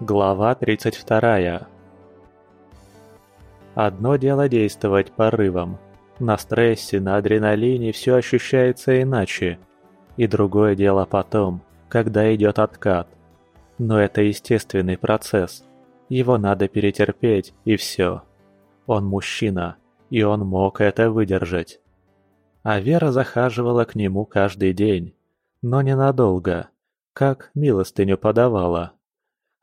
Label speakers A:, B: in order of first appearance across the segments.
A: Глава 32. Одно дело действовать порывом. На стрессе, на адреналине все ощущается иначе. И другое дело потом, когда идет откат. Но это естественный процесс. Его надо перетерпеть, и все. Он мужчина, и он мог это выдержать. А Вера захаживала к нему каждый день. Но ненадолго. Как милостыню подавала.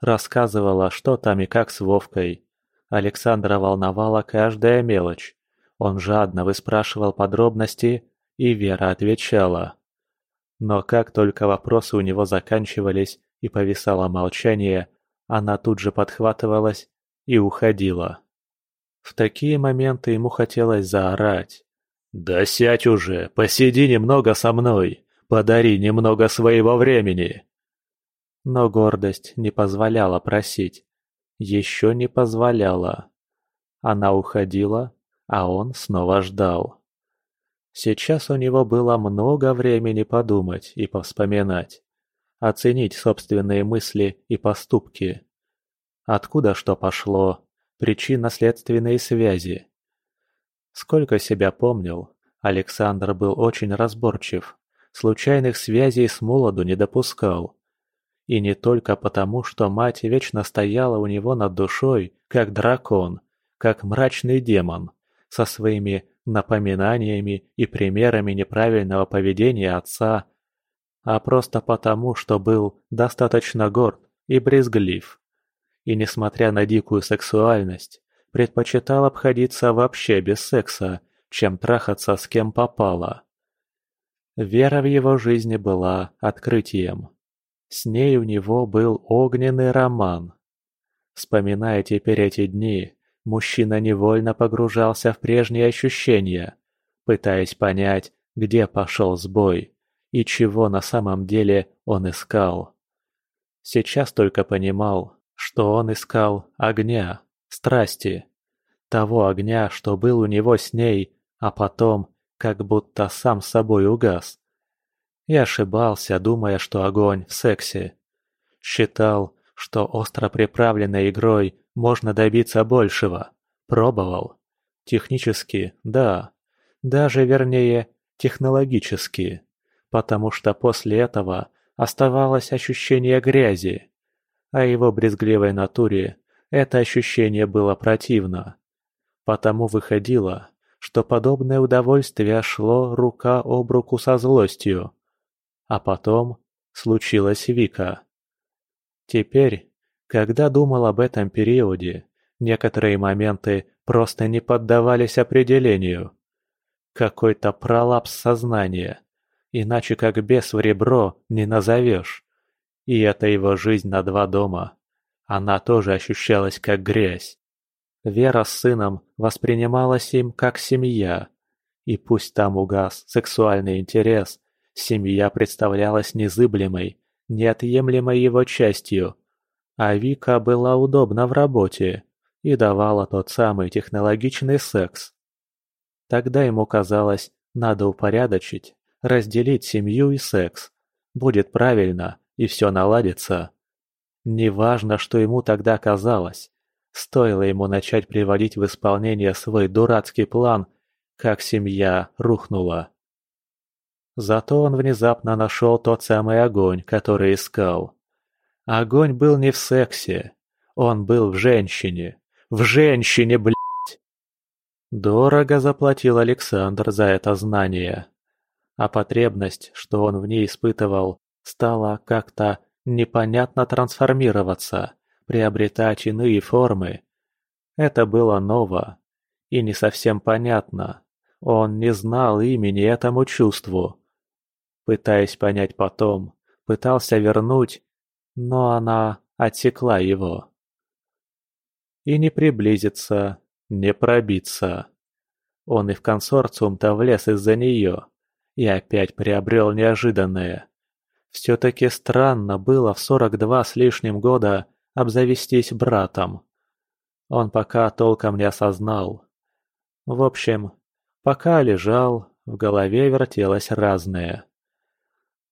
A: Рассказывала, что там и как с Вовкой. Александра волновала каждая мелочь. Он жадно выспрашивал подробности, и Вера отвечала. Но как только вопросы у него заканчивались и повисало молчание, она тут же подхватывалась и уходила. В такие моменты ему хотелось заорать. «Да сядь уже, посиди немного со мной, подари немного своего времени!» Но гордость не позволяла просить. Еще не позволяла. Она уходила, а он снова ждал. Сейчас у него было много времени подумать и повспоминать. Оценить собственные мысли и поступки. Откуда что пошло, причинно-следственные связи. Сколько себя помнил, Александр был очень разборчив, случайных связей с молоду не допускал. И не только потому, что мать вечно стояла у него над душой, как дракон, как мрачный демон, со своими напоминаниями и примерами неправильного поведения отца, а просто потому, что был достаточно горд и брезглив. И несмотря на дикую сексуальность, предпочитал обходиться вообще без секса, чем трахаться с кем попало. Вера в его жизни была открытием. С ней у него был огненный роман. Вспоминая теперь эти дни, мужчина невольно погружался в прежние ощущения, пытаясь понять, где пошел сбой и чего на самом деле он искал. Сейчас только понимал, что он искал огня, страсти, того огня, что был у него с ней, а потом как будто сам собой угас. И ошибался, думая, что огонь в сексе. Считал, что остро приправленной игрой можно добиться большего. Пробовал. Технически, да. Даже, вернее, технологически. Потому что после этого оставалось ощущение грязи. А его брезгливой натуре это ощущение было противно. Потому выходило, что подобное удовольствие шло рука об руку со злостью. А потом случилась Вика. Теперь, когда думал об этом периоде, некоторые моменты просто не поддавались определению. Какой-то пролапс сознания, иначе как бес в ребро не назовешь. И это его жизнь на два дома. Она тоже ощущалась как грязь. Вера с сыном воспринималась им как семья. И пусть там угас сексуальный интерес, Семья представлялась незыблемой, неотъемлемой его частью, а Вика была удобна в работе и давала тот самый технологичный секс. Тогда ему казалось, надо упорядочить, разделить семью и секс. Будет правильно, и все наладится. Неважно, что ему тогда казалось. Стоило ему начать приводить в исполнение свой дурацкий план, как семья рухнула. Зато он внезапно нашел тот самый огонь, который искал. Огонь был не в сексе. Он был в женщине. В женщине, блядь! Дорого заплатил Александр за это знание. А потребность, что он в ней испытывал, стала как-то непонятно трансформироваться, приобретать иные формы. Это было ново и не совсем понятно. Он не знал имени этому чувству. Пытаясь понять потом, пытался вернуть, но она отсекла его. И не приблизиться, не пробиться. Он и в консорциум-то влез из-за нее, и опять приобрел неожиданное. Все-таки странно было в 42 с лишним года обзавестись братом. Он пока толком не осознал. В общем, пока лежал, в голове вертелось разное.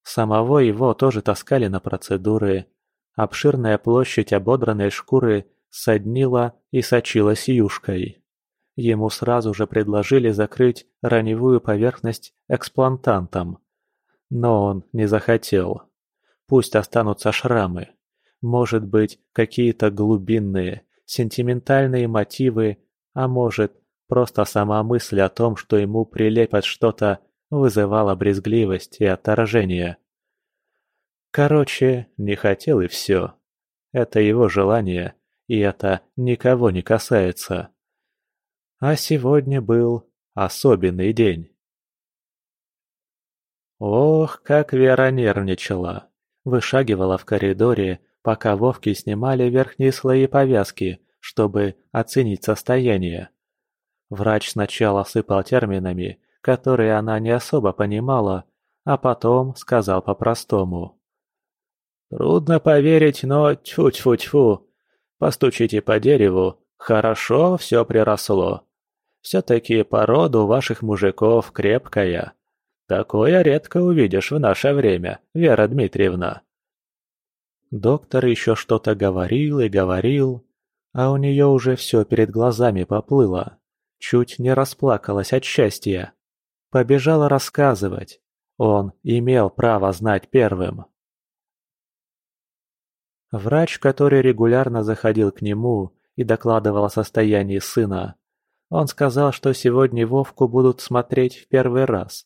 A: Самого его тоже таскали на процедуры. Обширная площадь ободранной шкуры соднила и сочилась юшкой. Ему сразу же предложили закрыть раневую поверхность эксплантантом. Но он не захотел. Пусть останутся шрамы. Может быть, какие-то глубинные, сентиментальные мотивы, а может, просто сама мысль о том, что ему прилепят что-то, вызывала брезгливость и отторжение. Короче, не хотел и все. Это его желание, и это никого не касается. А сегодня был особенный день. Ох, как Вера нервничала. Вышагивала в коридоре, пока Вовки снимали верхние слои повязки, чтобы оценить состояние. Врач сначала сыпал терминами, которые она не особо понимала, а потом сказал по-простому. Трудно поверить, но тьфу-тьфу-тьфу. Постучите по дереву, хорошо все приросло. Все-таки порода у ваших мужиков крепкая. Такое редко увидишь в наше время, Вера Дмитриевна. Доктор еще что-то говорил и говорил, а у нее уже все перед глазами поплыло. Чуть не расплакалась от счастья. Побежала рассказывать. Он имел право знать первым. Врач, который регулярно заходил к нему и докладывал о состоянии сына, он сказал, что сегодня Вовку будут смотреть в первый раз.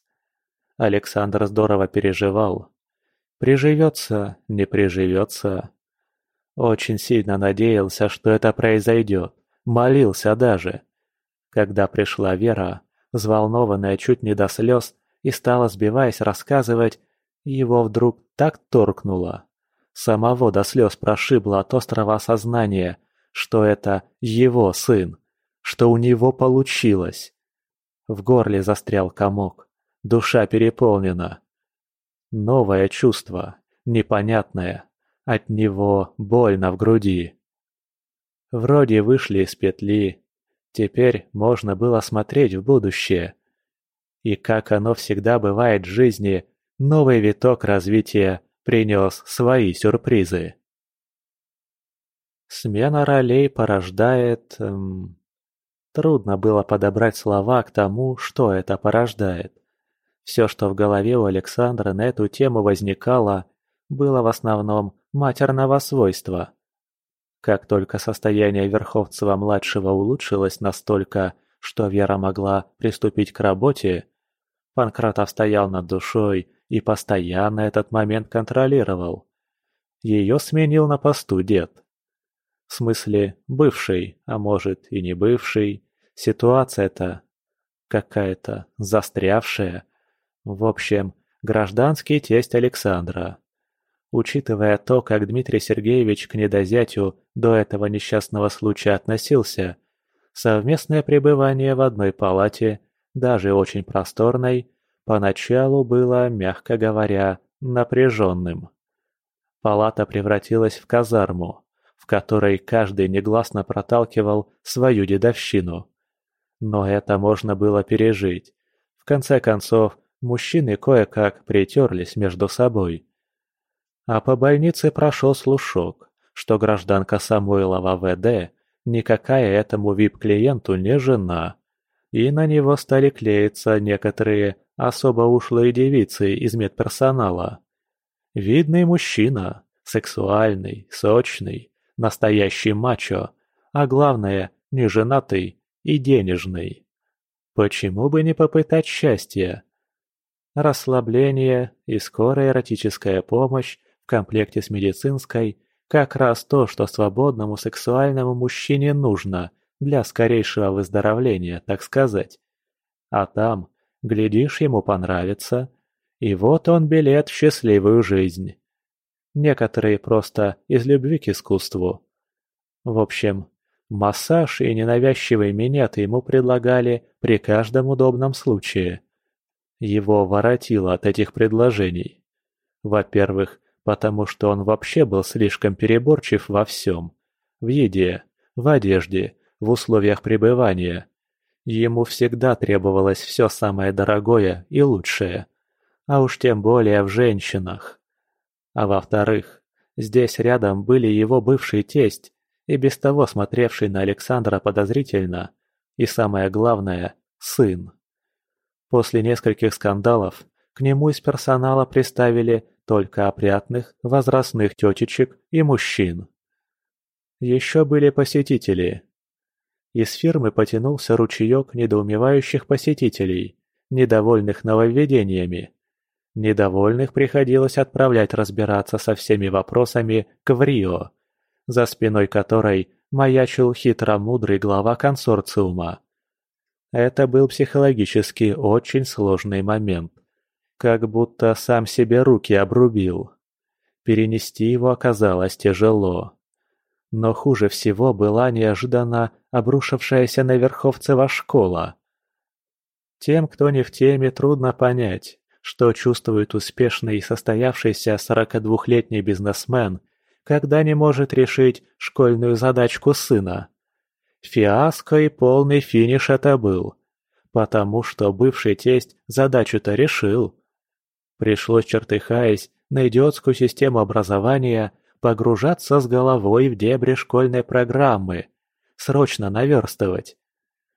A: Александр здорово переживал. Приживется, не приживется. Очень сильно надеялся, что это произойдет. Молился даже. Когда пришла Вера, взволнованная чуть не до слез, и стала, сбиваясь, рассказывать, его вдруг так торкнуло. Самого до слез прошибло от острого осознания, что это его сын, что у него получилось. В горле застрял комок, душа переполнена. Новое чувство, непонятное, от него больно в груди. Вроде вышли из петли, теперь можно было смотреть в будущее. И как оно всегда бывает в жизни, новый виток развития принес свои сюрпризы. Смена ролей порождает... Эм... Трудно было подобрать слова к тому, что это порождает. Все, что в голове у Александра на эту тему возникало, было в основном матерного свойства. Как только состояние Верховцева-младшего улучшилось настолько, что Вера могла приступить к работе, Панкратов стоял над душой и постоянно этот момент контролировал. Ее сменил на посту дед. В смысле, бывший, а может и не бывший. Ситуация-то какая-то застрявшая. В общем, гражданский тесть Александра. Учитывая то, как Дмитрий Сергеевич к недозятю до этого несчастного случая относился, совместное пребывание в одной палате, даже очень просторной, Поначалу было, мягко говоря, напряженным. Палата превратилась в казарму, в которой каждый негласно проталкивал свою дедовщину. Но это можно было пережить. В конце концов, мужчины кое-как притерлись между собой. А по больнице прошел слушок, что гражданка Самойлова ВД никакая этому вип-клиенту не жена, и на него стали клеиться некоторые особо ушлые девицы из медперсонала. Видный мужчина, сексуальный, сочный, настоящий мачо, а главное, неженатый и денежный. Почему бы не попытать счастья? Расслабление и скорая эротическая помощь в комплекте с медицинской – как раз то, что свободному сексуальному мужчине нужно для скорейшего выздоровления, так сказать. А там Глядишь, ему понравится. И вот он билет в счастливую жизнь. Некоторые просто из любви к искусству. В общем, массаж и ненавязчивый минет ему предлагали при каждом удобном случае. Его воротило от этих предложений. Во-первых, потому что он вообще был слишком переборчив во всем. В еде, в одежде, в условиях пребывания. Ему всегда требовалось все самое дорогое и лучшее, а уж тем более в женщинах. А во-вторых, Здесь рядом были его бывший тесть, и без того смотревший на Александра подозрительно, и самое главное – сын. После нескольких скандалов к нему из персонала приставили только опрятных, возрастных тетечек и мужчин. Еще были посетители. Из фирмы потянулся ручеек недоумевающих посетителей, недовольных нововведениями. Недовольных приходилось отправлять разбираться со всеми вопросами к Врио, за спиной которой маячил хитромудрый глава консорциума. Это был психологически очень сложный момент. Как будто сам себе руки обрубил. Перенести его оказалось тяжело. Но хуже всего была неожиданно обрушившаяся на Верховцева школа. Тем, кто не в теме, трудно понять, что чувствует успешный и состоявшийся 42-летний бизнесмен, когда не может решить школьную задачку сына. Фиаско и полный финиш это был, потому что бывший тесть задачу-то решил. Пришлось, чертыхаясь, на идиотскую систему образования погружаться с головой в дебри школьной программы, срочно наверстывать.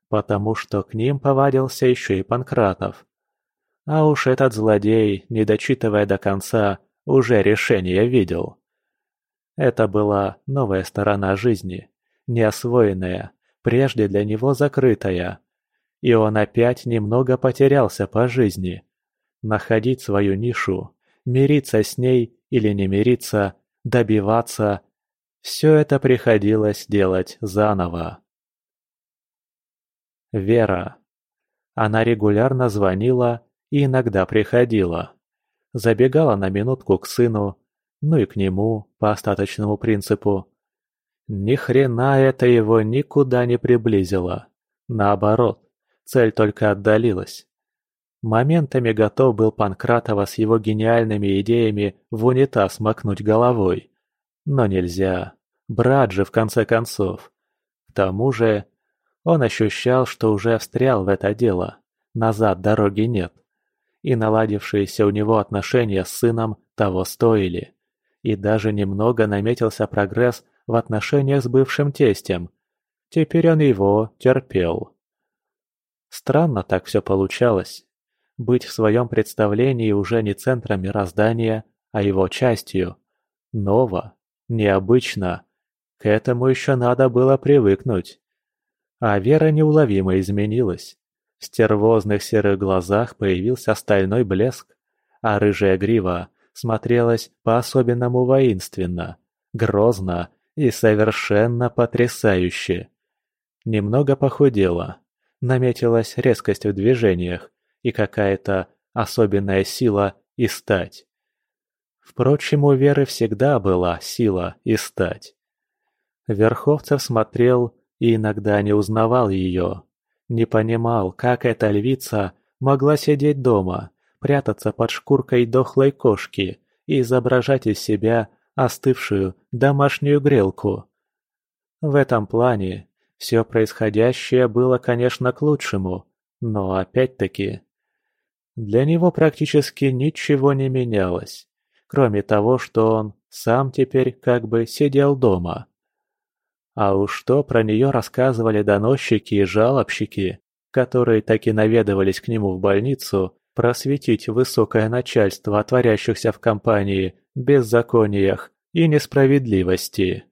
A: Потому что к ним повадился еще и Панкратов. А уж этот злодей, не дочитывая до конца, уже решение видел. Это была новая сторона жизни, неосвоенная, прежде для него закрытая. И он опять немного потерялся по жизни – находить свою нишу, мириться с ней или не мириться, добиваться – все это приходилось делать заново. Вера. Она регулярно звонила и иногда приходила. Забегала на минутку к сыну, ну и к нему, по остаточному принципу. Ни хрена это его никуда не приблизило. Наоборот, цель только отдалилась. Моментами готов был Панкратова с его гениальными идеями в унитаз макнуть головой. Но нельзя. Брат же, в конце концов. К тому же, он ощущал, что уже встрял в это дело. Назад дороги нет. И наладившиеся у него отношения с сыном того стоили. И даже немного наметился прогресс в отношениях с бывшим тестем. Теперь он его терпел. Странно так все получалось быть в своем представлении уже не центром мироздания, а его частью. Ново, необычно. К этому еще надо было привыкнуть. А Вера неуловимо изменилась. В стервозных серых глазах появился стальной блеск, а рыжая грива смотрелась по-особенному воинственно, грозно и совершенно потрясающе. Немного похудела, наметилась резкость в движениях, и какая-то особенная сила и стать. Впрочем, у Веры всегда была сила и стать. Верховцев смотрел и иногда не узнавал ее. Не понимал, как эта львица могла сидеть дома, прятаться под шкуркой дохлой кошки и изображать из себя остывшую домашнюю грелку. В этом плане все происходящее было, конечно, к лучшему, но опять-таки для него практически ничего не менялось, кроме того, что он сам теперь как бы сидел дома. А уж что про нее рассказывали доносчики и жалобщики, которые так и наведывались к нему в больницу, просветить высокое начальство о творящихся в компании беззакониях и несправедливости.